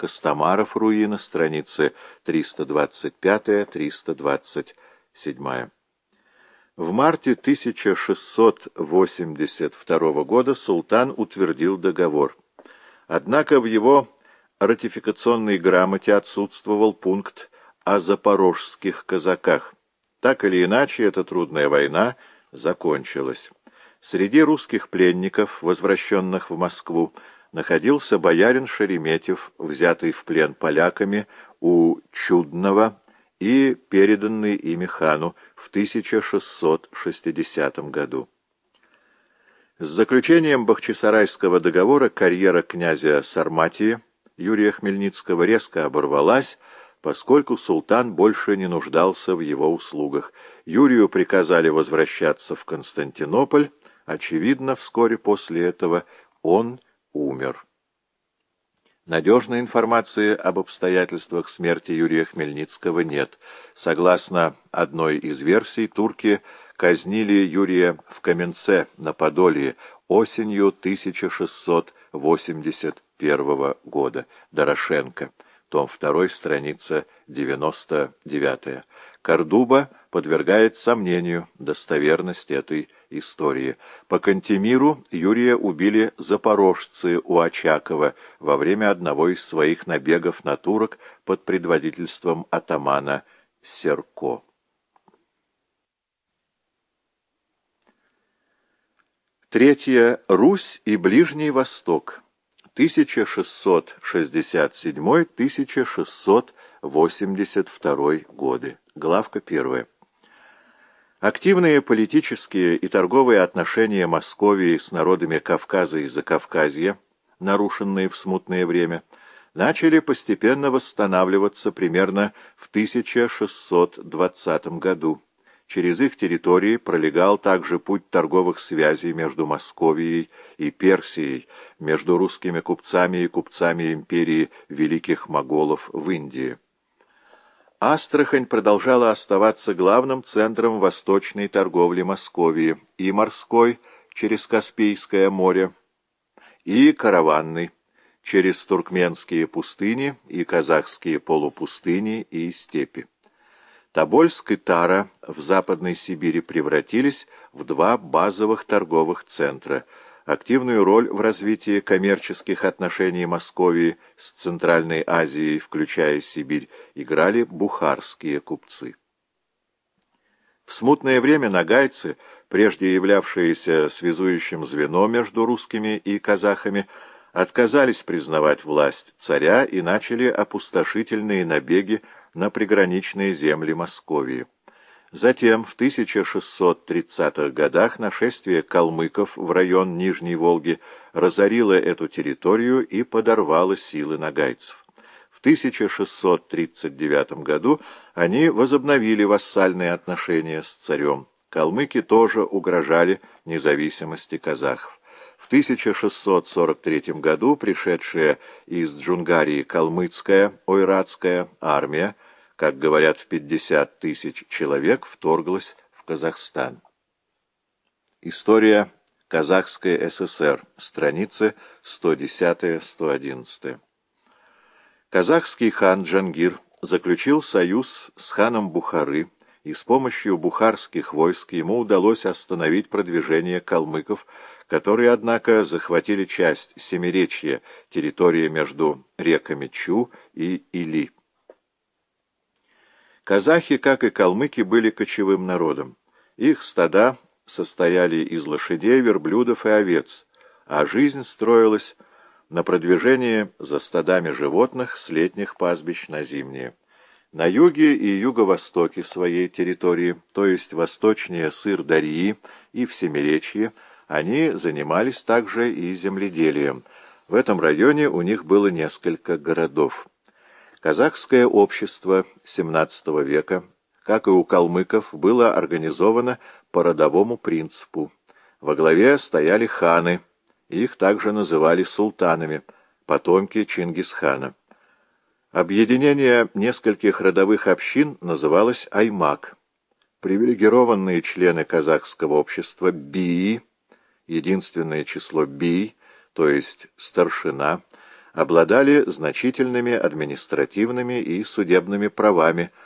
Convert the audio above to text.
Костомаров руина, страницы 325-327. В марте 1682 года султан утвердил договор. Однако в его ратификационной грамоте отсутствовал пункт о запорожских казаках. Так или иначе, эта трудная война закончилась. Среди русских пленников, возвращенных в Москву, находился боярин Шереметьев, взятый в плен поляками у Чудного и переданный ими хану в 1660 году. С заключением Бахчисарайского договора карьера князя Сарматии Юрия Хмельницкого резко оборвалась, поскольку султан больше не нуждался в его услугах. Юрию приказали возвращаться в Константинополь. Очевидно, вскоре после этого он умер. Надежной информации об обстоятельствах смерти Юрия Хмельницкого нет. Согласно одной из версий, турки казнили Юрия в Каменце на Подолье осенью 1681 года. Дорошенко. Том 2, страница 99. Кордуба подвергает сомнению достоверность этой истории. По Кантемиру Юрия убили запорожцы у Очакова во время одного из своих набегов на турок под предводительством атамана Серко. Третье. Русь и Ближний Восток. 1667-1682 годы. Главка первая. Активные политические и торговые отношения Московии с народами Кавказа и Закавказья, нарушенные в смутное время, начали постепенно восстанавливаться примерно в 1620 году. Через их территории пролегал также путь торговых связей между Московией и Персией, между русскими купцами и купцами империи Великих Моголов в Индии. Астрахань продолжала оставаться главным центром восточной торговли Московии и морской через Каспийское море, и караванной через туркменские пустыни и казахские полупустыни и степи. Тобольск и Тара в Западной Сибири превратились в два базовых торговых центра – Активную роль в развитии коммерческих отношений Московии с Центральной Азией, включая Сибирь, играли бухарские купцы. В смутное время нагайцы, прежде являвшиеся связующим звено между русскими и казахами, отказались признавать власть царя и начали опустошительные набеги на приграничные земли Московии. Затем, в 1630-х годах, нашествие калмыков в район Нижней Волги разорило эту территорию и подорвало силы нагайцев. В 1639 году они возобновили вассальные отношения с царем. Калмыки тоже угрожали независимости казахов. В 1643 году пришедшая из Джунгарии калмыцкая ойратская армия как говорят, в 50 тысяч человек вторглась в Казахстан. История Казахской ССР. Страницы 110-111. Казахский хан Джангир заключил союз с ханом Бухары, и с помощью бухарских войск ему удалось остановить продвижение калмыков, которые, однако, захватили часть Семиречья, территории между реками Чу и Или. Казахи, как и калмыки, были кочевым народом. Их стада состояли из лошадей, верблюдов и овец, а жизнь строилась на продвижении за стадами животных с летних пастбищ на зимние. На юге и юго-востоке своей территории, то есть восточнее Сыр-Дарьи и в Семиречье, они занимались также и земледелием. В этом районе у них было несколько городов. Казахское общество XVII века, как и у калмыков, было организовано по родовому принципу. Во главе стояли ханы, их также называли султанами, потомки Чингисхана. Объединение нескольких родовых общин называлось Аймак. Привилегированные члены казахского общества Бии, единственное число Бий, то есть старшина, обладали значительными административными и судебными правами,